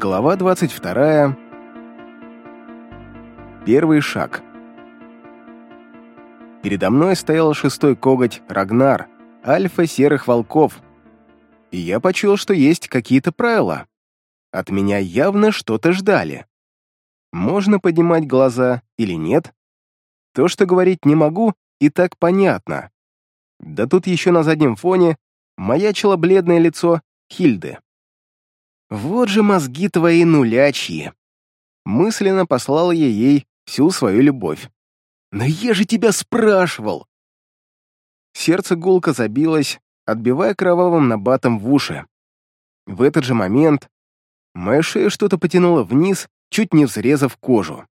Глава 22. Первый шаг. Передо мной стоял шестой коготь Рагнар, альфа серых волков. И я почуял, что есть какие-то правила. От меня явно что-то ждали. Можно поднимать глаза или нет? То, что говорить не могу, и так понятно. Да тут еще на заднем фоне маячило бледное лицо Хильды. Вот же мозги твои нулячьи. Мысленно послал я ей всю свою любовь. Но я же тебя спрашивал! Сердце гулко забилось, отбивая кровавым набатом в уши. В этот же момент моя шея что-то потянуло вниз, чуть не взрезав кожу.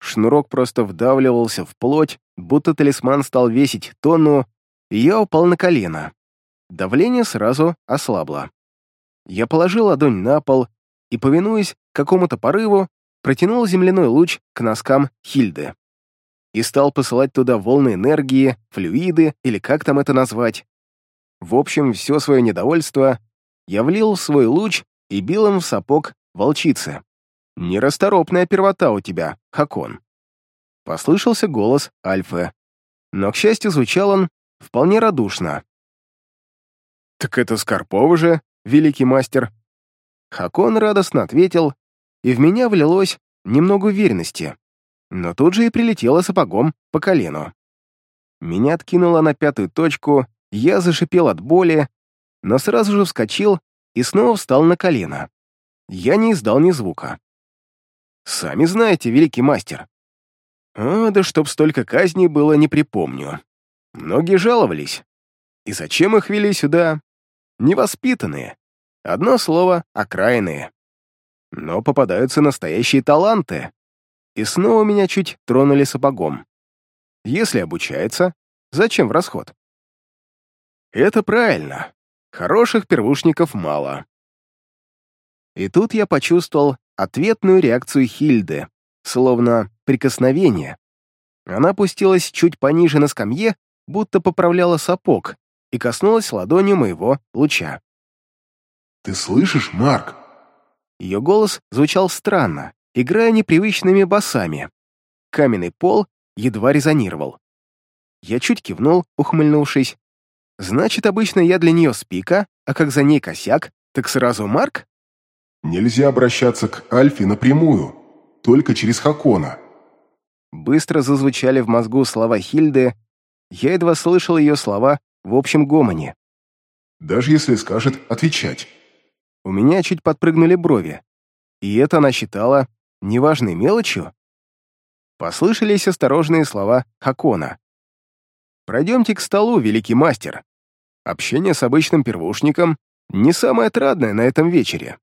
Шнурок просто вдавливался в плоть, будто талисман стал весить тонну, и я упал на колено. Давление сразу ослабло. Я положил ладонь на пол и, повинуясь какому-то порыву, протянул земляной луч к носкам Хильды и стал посылать туда волны энергии, флюиды или как там это назвать. В общем, все свое недовольство я влил в свой луч и бил им в сапог волчицы. «Нерасторопная первота у тебя, Хакон». Послышался голос Альфы, но, к счастью, звучал он вполне радушно. «Так это Скорпова же, великий мастер?» Хакон радостно ответил, и в меня влилось немного уверенности, но тут же и прилетело сапогом по колену. Меня откинуло на пятую точку, я зашипел от боли, но сразу же вскочил и снова встал на колено. Я не издал ни звука. «Сами знаете, великий мастер». «А, да чтоб столько казней было, не припомню. Многие жаловались. И зачем их вели сюда? Невоспитанные. Одно слово — окраинные. Но попадаются настоящие таланты. И снова меня чуть тронули сапогом. Если обучается, зачем в расход? Это правильно. Хороших первушников мало. И тут я почувствовал ответную реакцию Хильды, словно прикосновение. Она опустилась чуть пониже на скамье, будто поправляла сапог, и коснулась ладонью моего луча. «Ты слышишь, Марк?» Ее голос звучал странно, играя непривычными басами. Каменный пол едва резонировал. Я чуть кивнул, ухмыльнувшись. «Значит, обычно я для нее спика, а как за ней косяк, так сразу Марк?» «Нельзя обращаться к Альфе напрямую, только через Хакона». Быстро зазвучали в мозгу слова Хильды, я едва слышал ее слова в общем гомоне. «Даже если скажет отвечать». У меня чуть подпрыгнули брови. И это она считала неважной мелочью? Послышались осторожные слова Хакона. «Пройдемте к столу, великий мастер. Общение с обычным первушником не самое отрадное на этом вечере.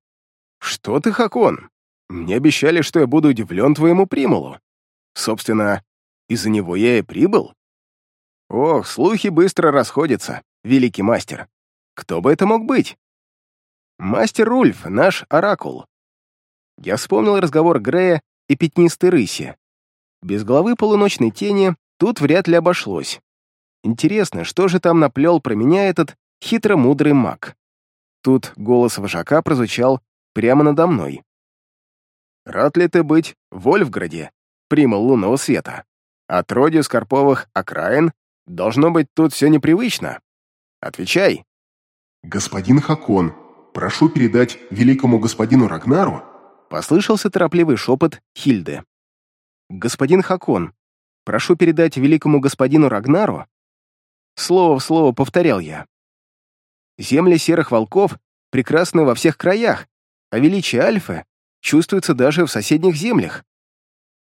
Что ты, Хакон? Мне обещали, что я буду удивлен твоему примулу. Собственно, из-за него я и прибыл. Ох, слухи быстро расходятся, великий мастер. Кто бы это мог быть? Мастер Рульф, наш оракул. Я вспомнил разговор Грея и пятнистой рыси. Без головы полуночной тени тут вряд ли обошлось. Интересно, что же там наплел про меня этот хитро-мудрый маг? Тут голос вожака прозвучал прямо надо мной. «Рад ли ты быть в Вольфграде, примол лунного света? Отродью Скорповых окраин должно быть тут все непривычно. Отвечай!» «Господин Хакон, прошу передать великому господину Рагнару...» Послышался торопливый шепот Хильды. «Господин Хакон, прошу передать великому господину Рагнару...» Слово в слово повторял я. «Земли серых волков прекрасны во всех краях, а величие Альфы чувствуется даже в соседних землях.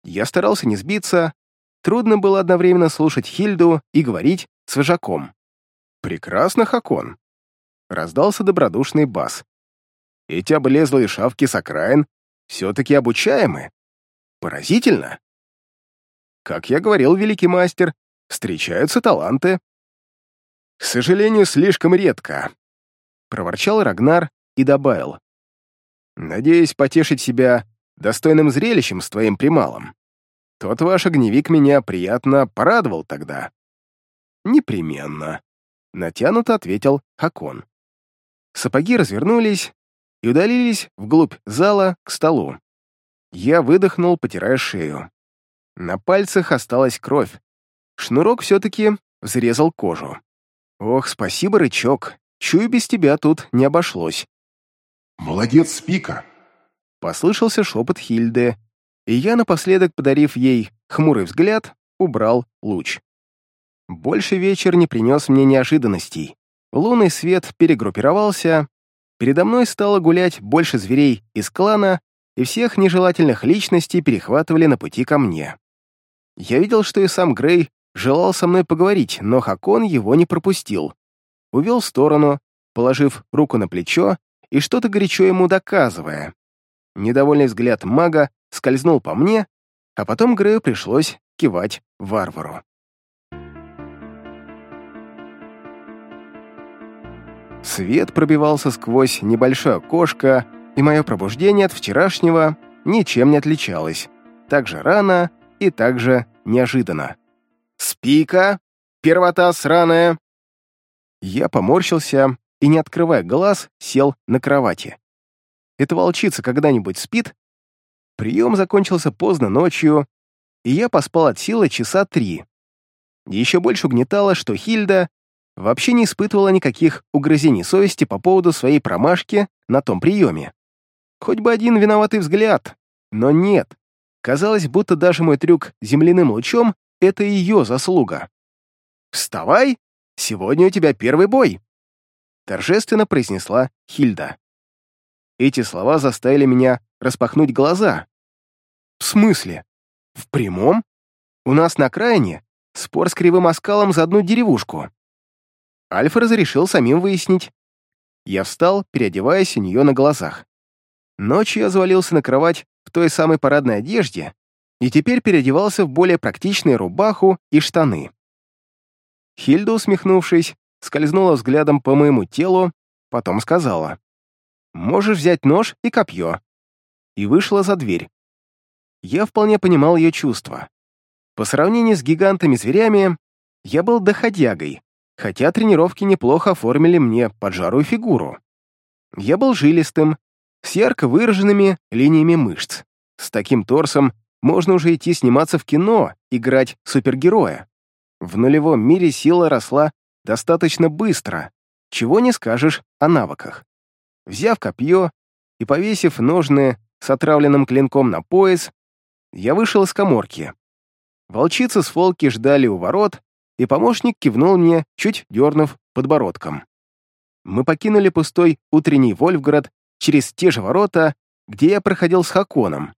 Я старался не сбиться, трудно было одновременно слушать Хильду и говорить с вожаком. «Прекрасно, Хакон!» раздался добродушный бас. Эти облезлые шавки с окраин все-таки обучаемы. Поразительно. Как я говорил, великий мастер, встречаются таланты. К сожалению, слишком редко. Проворчал Рагнар и добавил. Надеюсь потешить себя достойным зрелищем с твоим прималом. Тот ваш огневик меня приятно порадовал тогда. Непременно. Натянуто ответил Хакон. Сапоги развернулись, и удалились вглубь зала к столу. Я выдохнул, потирая шею. На пальцах осталась кровь. Шнурок все-таки взрезал кожу. Ох, спасибо, рычок. Чую, без тебя тут не обошлось. «Молодец, Спика!» Послышался шепот Хильды, и я, напоследок подарив ей хмурый взгляд, убрал луч. Больше вечер не принес мне неожиданностей. Лунный свет перегруппировался, передо мной стало гулять больше зверей из клана, и всех нежелательных личностей перехватывали на пути ко мне. Я видел, что и сам Грей желал со мной поговорить, но Хакон его не пропустил. Увел в сторону, положив руку на плечо и что-то горячо ему доказывая. Недовольный взгляд мага скользнул по мне, а потом Грею пришлось кивать варвару. Свет пробивался сквозь небольшое окошко, и мое пробуждение от вчерашнего ничем не отличалось. Так же рано и так же неожиданно. «Спика! Первота сраная!» Я поморщился и, не открывая глаз, сел на кровати. Эта волчица когда-нибудь спит? Прием закончился поздно ночью, и я поспал от силы часа три. Еще больше угнетало, что Хильда вообще не испытывала никаких угрызений совести по поводу своей промашки на том приеме. Хоть бы один виноватый взгляд, но нет. Казалось, будто даже мой трюк земляным лучом — это ее заслуга. «Вставай! Сегодня у тебя первый бой!» Торжественно произнесла Хильда. Эти слова заставили меня распахнуть глаза. «В смысле? В прямом? У нас на окраине спор с кривым оскалом за одну деревушку. Альфа разрешил самим выяснить. Я встал, переодеваясь у нее на глазах. Ночью я завалился на кровать в той самой парадной одежде и теперь переодевался в более практичную рубаху и штаны. Хильда, усмехнувшись, скользнула взглядом по моему телу, потом сказала, «Можешь взять нож и копье», и вышла за дверь. Я вполне понимал ее чувства. По сравнению с гигантами-зверями, я был доходягой, хотя тренировки неплохо оформили мне поджарую фигуру. Я был жилистым, с ярко выраженными линиями мышц. С таким торсом можно уже идти сниматься в кино, играть супергероя. В нулевом мире сила росла достаточно быстро, чего не скажешь о навыках. Взяв копье и повесив ножны с отравленным клинком на пояс, я вышел из коморки. Волчицы с Фолки ждали у ворот, и помощник кивнул мне, чуть дернув подбородком. Мы покинули пустой утренний Вольфград через те же ворота, где я проходил с Хаконом.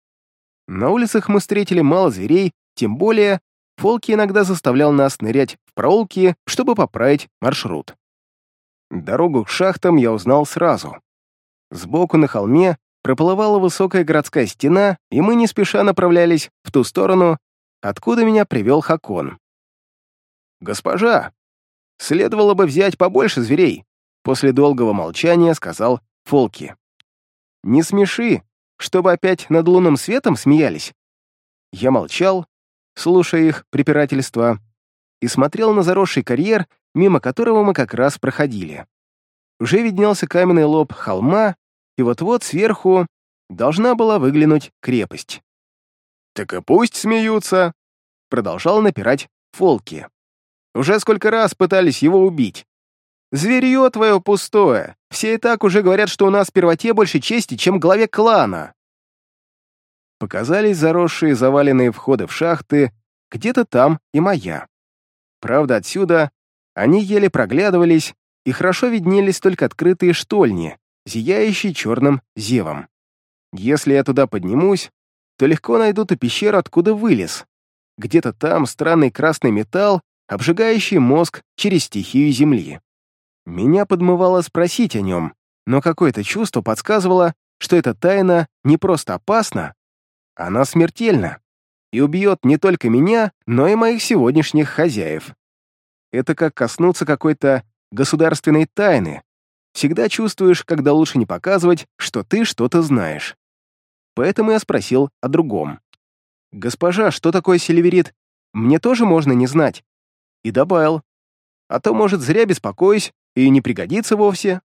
На улицах мы встретили мало зверей, тем более Фолки иногда заставлял нас нырять в проулки, чтобы поправить маршрут. Дорогу к шахтам я узнал сразу. Сбоку на холме проплывала высокая городская стена, и мы не спеша направлялись в ту сторону, откуда меня привел Хакон. «Госпожа, следовало бы взять побольше зверей», после долгого молчания сказал Фолки. «Не смеши, чтобы опять над лунным светом смеялись». Я молчал, слушая их препирательства, и смотрел на заросший карьер, мимо которого мы как раз проходили. Уже виднелся каменный лоб холма, и вот-вот сверху должна была выглянуть крепость. «Так и пусть смеются», — продолжал напирать Фолки. Уже сколько раз пытались его убить. Зверье твое пустое. Все и так уже говорят, что у нас первоте больше чести, чем главе клана. Показались заросшие заваленные входы в шахты, где-то там и моя. Правда, отсюда они еле проглядывались, и хорошо виднелись только открытые штольни, зияющие черным зевом. Если я туда поднимусь, то легко найду ту пещеру, откуда вылез. Где-то там странный красный металл обжигающий мозг через стихию Земли. Меня подмывало спросить о нем, но какое-то чувство подсказывало, что эта тайна не просто опасна, она смертельна и убьет не только меня, но и моих сегодняшних хозяев. Это как коснуться какой-то государственной тайны. Всегда чувствуешь, когда лучше не показывать, что ты что-то знаешь. Поэтому я спросил о другом. «Госпожа, что такое сильверит? Мне тоже можно не знать и добавил. А то, может, зря беспокоюсь и не пригодится вовсе.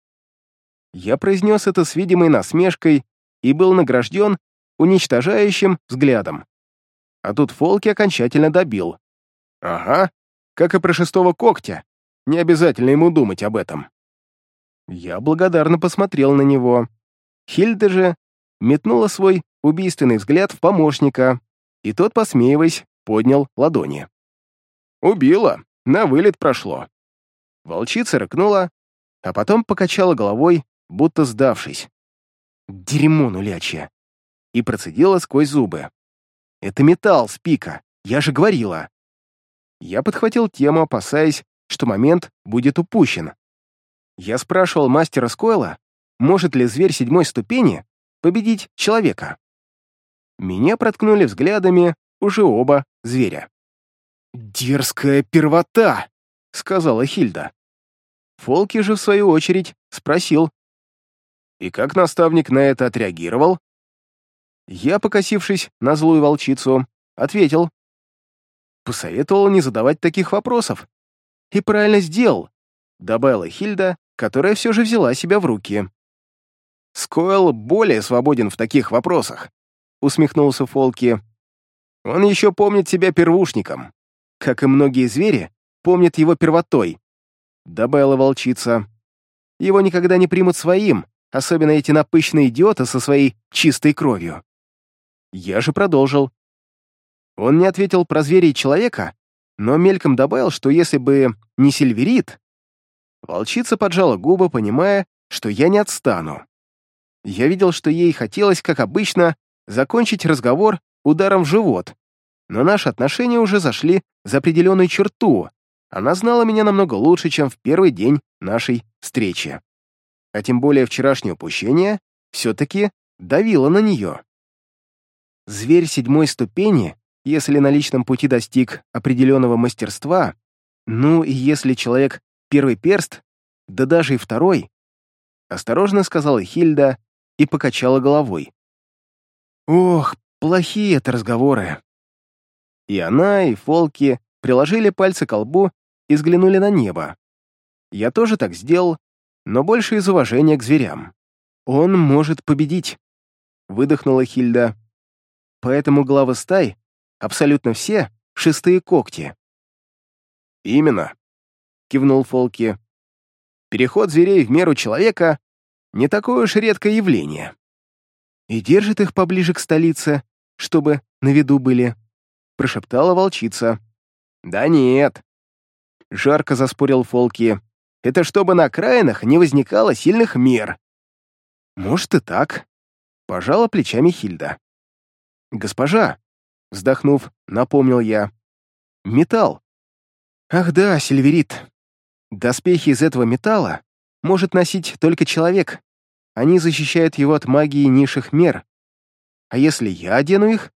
Я произнес это с видимой насмешкой и был награжден уничтожающим взглядом. А тут Фолки окончательно добил. Ага, как и про шестого когтя. Не обязательно ему думать об этом. Я благодарно посмотрел на него. Хильда же метнула свой убийственный взгляд в помощника, и тот, посмеиваясь, поднял ладони. «Убила, на вылет прошло». Волчица рыкнула, а потом покачала головой, будто сдавшись. «Дерьмо нулячье!» И процедила сквозь зубы. «Это металл с пика, я же говорила!» Я подхватил тему, опасаясь, что момент будет упущен. Я спрашивал мастера Скойла, может ли зверь седьмой ступени победить человека. Меня проткнули взглядами уже оба зверя. «Дерзкая первота!» — сказала Хильда. Фолки же, в свою очередь, спросил. «И как наставник на это отреагировал?» Я, покосившись на злую волчицу, ответил. Посоветовал не задавать таких вопросов. И правильно сделал, добавила Хильда, которая все же взяла себя в руки. Скойл более свободен в таких вопросах, усмехнулся Фолки. Он еще помнит себя первушником, как и многие звери помнят его первотой, добавила волчица. Его никогда не примут своим, особенно эти напыщенные идиоты со своей чистой кровью. Я же продолжил. Он не ответил про зверя и человека, но мельком добавил, что если бы не сильверит... Волчица поджала губы, понимая, что я не отстану. Я видел, что ей хотелось, как обычно, закончить разговор ударом в живот, но наши отношения уже зашли за определенную черту. Она знала меня намного лучше, чем в первый день нашей встречи. А тем более вчерашнее упущение все-таки давило на нее. Зверь седьмой ступени если на личном пути достиг определенного мастерства, ну и если человек первый перст, да даже и второй, осторожно сказала Хильда и покачала головой. Ох, плохие это разговоры. И она, и Фолки приложили пальцы к лбу и взглянули на небо. Я тоже так сделал, но больше из уважения к зверям. Он может победить, выдохнула Хильда. Поэтому главы стай Абсолютно все — шестые когти. «Именно», — кивнул Фолки. «Переход зверей в меру человека — не такое уж редкое явление. И держит их поближе к столице, чтобы на виду были», — прошептала волчица. «Да нет», — жарко заспорил Фолки. «Это чтобы на окраинах не возникало сильных мер». «Может и так», — пожала плечами Хильда. «Госпожа, Вздохнув, напомнил я. Металл. Ах да, сильверит. Доспехи из этого металла может носить только человек. Они защищают его от магии низших мер. А если я одену их?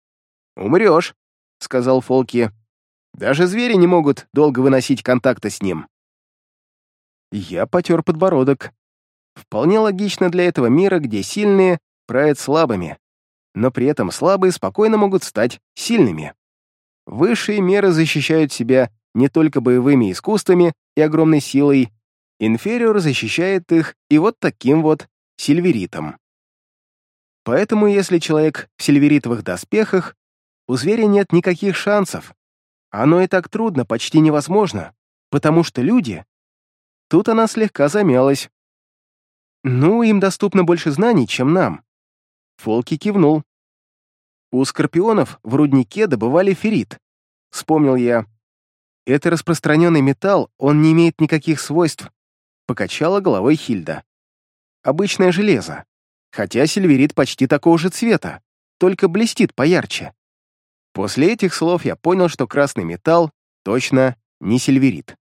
Умрешь, сказал Фолки. Даже звери не могут долго выносить контакта с ним. Я потер подбородок. Вполне логично для этого мира, где сильные правят слабыми но при этом слабые спокойно могут стать сильными. Высшие меры защищают себя не только боевыми искусствами и огромной силой, инфериор защищает их и вот таким вот сильверитом. Поэтому если человек в сильверитовых доспехах, у зверя нет никаких шансов. Оно и так трудно, почти невозможно, потому что люди... Тут она слегка замялась. Ну, им доступно больше знаний, чем нам. Фолки кивнул. У скорпионов в руднике добывали феррит. Вспомнил я. Это распространенный металл, он не имеет никаких свойств. Покачала головой Хильда. Обычное железо. Хотя сильверит почти такого же цвета, только блестит поярче. После этих слов я понял, что красный металл точно не сильверит.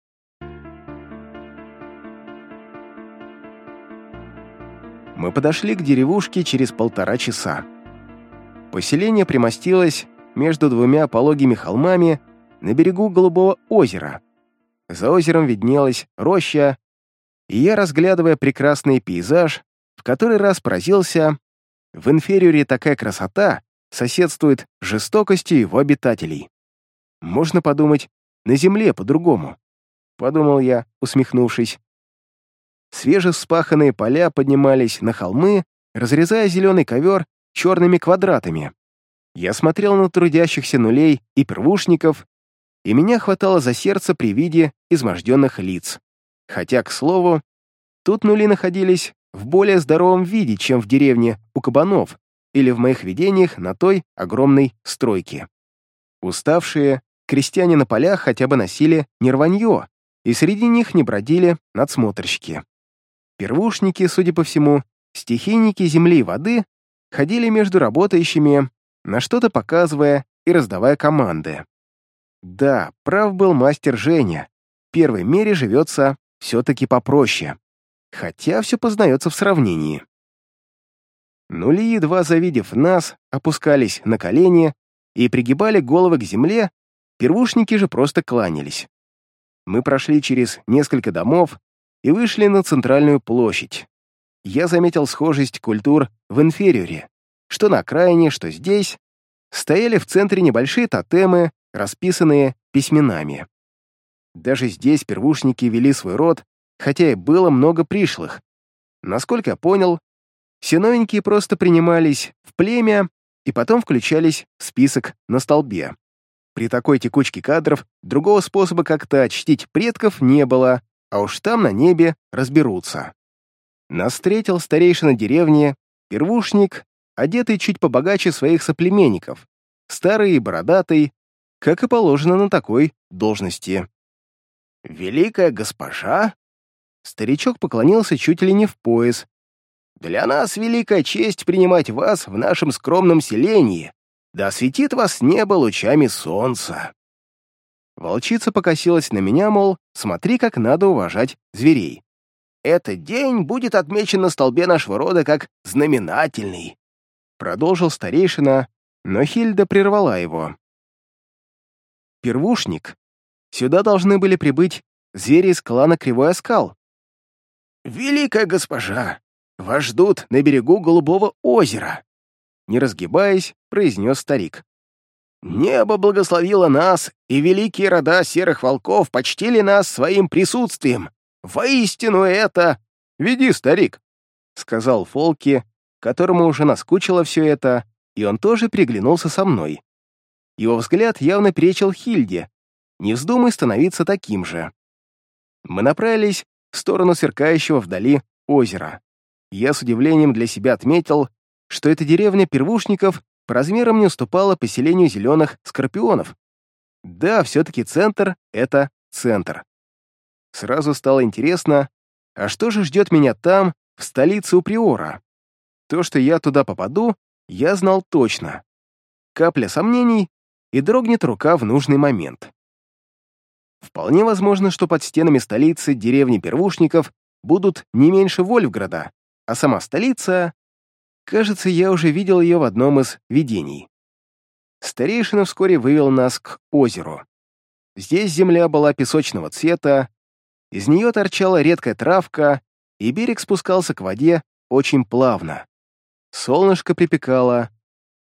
Мы подошли к деревушке через полтора часа. Поселение примостилось между двумя пологими холмами на берегу Голубого озера. За озером виднелась роща, и я, разглядывая прекрасный пейзаж, в который раз поразился, в инфериоре такая красота соседствует с жестокостью его обитателей. Можно подумать, на земле по-другому, подумал я, усмехнувшись. свежевспаханные поля поднимались на холмы, разрезая зеленый ковер черными квадратами. Я смотрел на трудящихся нулей и первушников, и меня хватало за сердце при виде изможденных лиц. Хотя, к слову, тут нули находились в более здоровом виде, чем в деревне у кабанов или в моих видениях на той огромной стройке. Уставшие, крестьяне на полях хотя бы носили не рванье, и среди них не бродили надсмотрщики. Первушники, судя по всему, стихийники земли и воды, ходили между работающими, на что-то показывая и раздавая команды. Да, прав был мастер Женя. В первой мере живется все-таки попроще. Хотя все познается в сравнении. Нули, едва завидев нас, опускались на колени и пригибали головы к земле, первушники же просто кланялись. Мы прошли через несколько домов и вышли на центральную площадь. Я заметил схожесть культур в инфериоре, что на окраине, что здесь, стояли в центре небольшие тотемы, расписанные письменами. Даже здесь первушники вели свой род, хотя и было много пришлых. Насколько я понял, все новенькие просто принимались в племя и потом включались в список на столбе. При такой текучке кадров другого способа как-то очтить предков не было, а уж там на небе разберутся. Нас встретил старейшина деревни, первушник, одетый чуть побогаче своих соплеменников, старый и бородатый, как и положено на такой должности. «Великая госпожа?» Старичок поклонился чуть ли не в пояс. «Для нас великая честь принимать вас в нашем скромном селении, да осветит вас небо лучами солнца». Волчица покосилась на меня, мол, смотри, как надо уважать зверей. «Этот день будет отмечен на столбе нашего рода как знаменательный», продолжил старейшина, но Хильда прервала его. «Первушник, сюда должны были прибыть звери из клана Кривой Оскал». «Великая госпожа, вас ждут на берегу Голубого озера», не разгибаясь, произнес старик. «Небо благословило нас, и великие рода серых волков почтили нас своим присутствием. Воистину это...» «Веди, старик», — сказал Фолки, которому уже наскучило все это, и он тоже приглянулся со мной. Его взгляд явно перечил Хильде. Не вздумай становиться таким же. Мы направились в сторону сверкающего вдали озера. Я с удивлением для себя отметил, что эта деревня первушников по размерам не уступала поселению зеленых скорпионов. Да, все-таки центр — это центр. Сразу стало интересно, а что же ждет меня там, в столице у Приора? То, что я туда попаду, я знал точно. Капля сомнений, и дрогнет рука в нужный момент. Вполне возможно, что под стенами столицы деревни первушников будут не меньше Вольфграда, а сама столица Кажется, я уже видел ее в одном из видений. Старейшина вскоре вывел нас к озеру. Здесь земля была песочного цвета, из нее торчала редкая травка, и берег спускался к воде очень плавно. Солнышко припекало,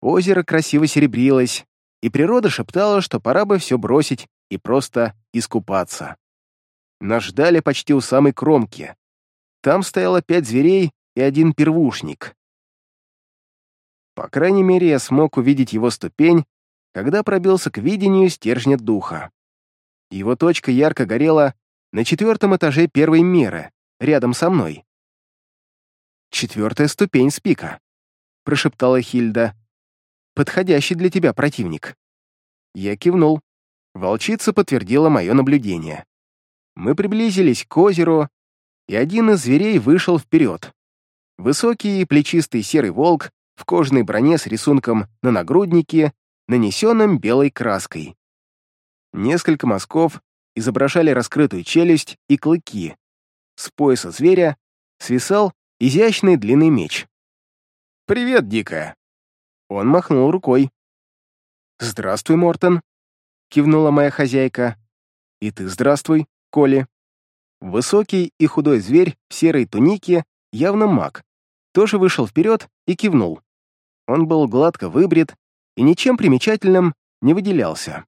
озеро красиво серебрилось, и природа шептала, что пора бы все бросить и просто искупаться. Нас ждали почти у самой кромки. Там стояло пять зверей и один первушник. По крайней мере, я смог увидеть его ступень, когда пробился к видению стержня духа. Его точка ярко горела на четвертом этаже первой меры, рядом со мной. «Четвертая ступень спика», — прошептала Хильда. «Подходящий для тебя противник». Я кивнул. Волчица подтвердила мое наблюдение. Мы приблизились к озеру, и один из зверей вышел вперед. Высокий и плечистый серый волк в кожаной броне с рисунком на нагруднике, нанесенным белой краской. Несколько мазков изображали раскрытую челюсть и клыки. С пояса зверя свисал изящный длинный меч. «Привет, дикая!» Он махнул рукой. «Здравствуй, Мортон!» — кивнула моя хозяйка. «И ты здравствуй, Коли!» Высокий и худой зверь в серой тунике, явно маг, тоже вышел вперед и кивнул. Он был гладко выбрит и ничем примечательным не выделялся.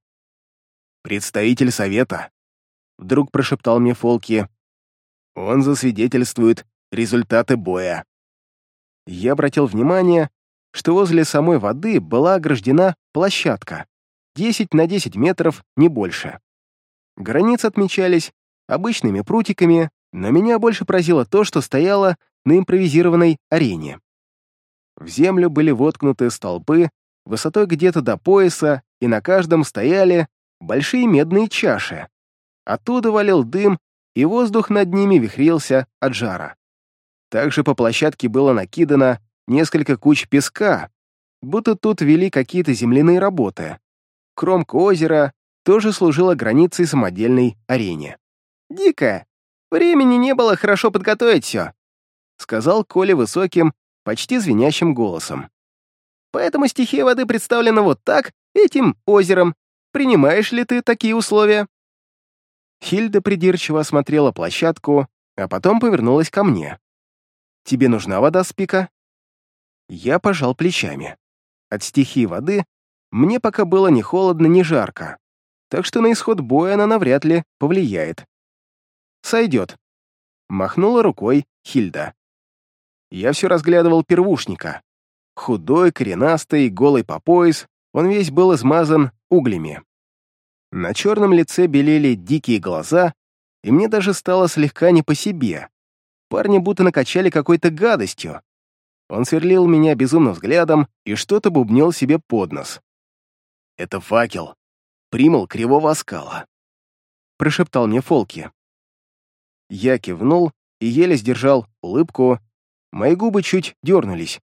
«Представитель совета», — вдруг прошептал мне Фолки. Он засвидетельствует результаты боя. Я обратил внимание, что возле самой воды была ограждена площадка, 10 на 10 метров, не больше. Границы отмечались обычными прутиками, но меня больше поразило то, что стояло на импровизированной арене. В землю были воткнуты столбы высотой где-то до пояса, и на каждом стояли большие медные чаши. Оттуда валил дым, и воздух над ними вихрился от жара. Также по площадке было накидано несколько куч песка, будто тут вели какие-то земляные работы. Кромка озера тоже служила границей самодельной арене. «Дико! Времени не было хорошо подготовить все», сказал Коля высоким, почти звенящим голосом. «Поэтому стихия воды представлена вот так, этим озером. Принимаешь ли ты такие условия?» Хильда придирчиво осмотрела площадку, а потом повернулась ко мне. «Тебе нужна вода с пика?» Я пожал плечами. От стихии воды мне пока было ни холодно, ни жарко, так что на исход боя она навряд ли повлияет. «Сойдет», — махнула рукой Хильда. Я все разглядывал первушника. Худой, коренастый, голый по пояс, он весь был измазан углями. На черном лице белели дикие глаза, и мне даже стало слегка не по себе. Парни будто накачали какой-то гадостью. Он сверлил меня безумным взглядом и что-то бубнил себе под нос. «Это факел. Примол кривого оскала», — прошептал мне Фолки. Я кивнул и еле сдержал улыбку, Мои губы чуть дернулись.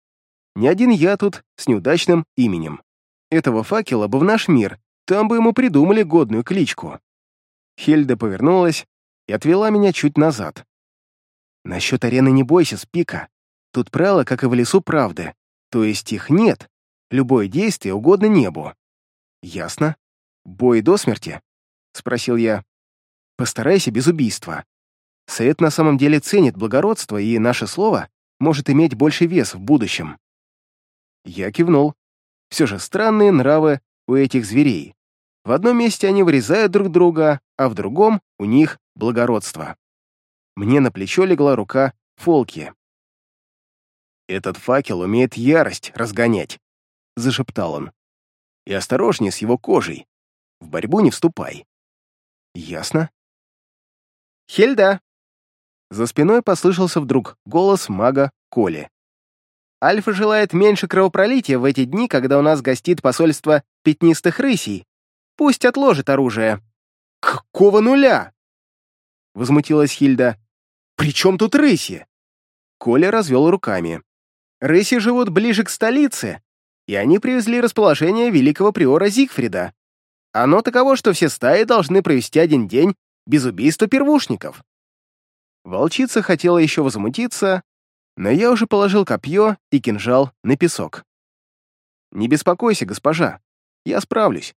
Не один я тут с неудачным именем. Этого факела бы в наш мир, там бы ему придумали годную кличку. Хельда повернулась и отвела меня чуть назад. Насчет арены не бойся, Спика. Тут правила, как и в лесу, правды. То есть их нет. Любое действие угодно небу. Ясно. Бой до смерти? Спросил я. Постарайся без убийства. Совет на самом деле ценит благородство, и наше слово может иметь больший вес в будущем. Я кивнул. Все же странные нравы у этих зверей. В одном месте они вырезают друг друга, а в другом у них благородство. Мне на плечо легла рука Фолки. «Этот факел умеет ярость разгонять», — зашептал он. «И осторожнее с его кожей. В борьбу не вступай». «Ясно». «Хельда!» За спиной послышался вдруг голос мага Коли. «Альфа желает меньше кровопролития в эти дни, когда у нас гостит посольство пятнистых рысей. Пусть отложит оружие». «Какого нуля?» Возмутилась Хильда. «При чем тут рыси?» Коля развел руками. «Рыси живут ближе к столице, и они привезли расположение великого приора Зигфрида. Оно таково, что все стаи должны провести один день без убийства первушников. Волчица хотела еще возмутиться, но я уже положил копье и кинжал на песок. «Не беспокойся, госпожа, я справлюсь.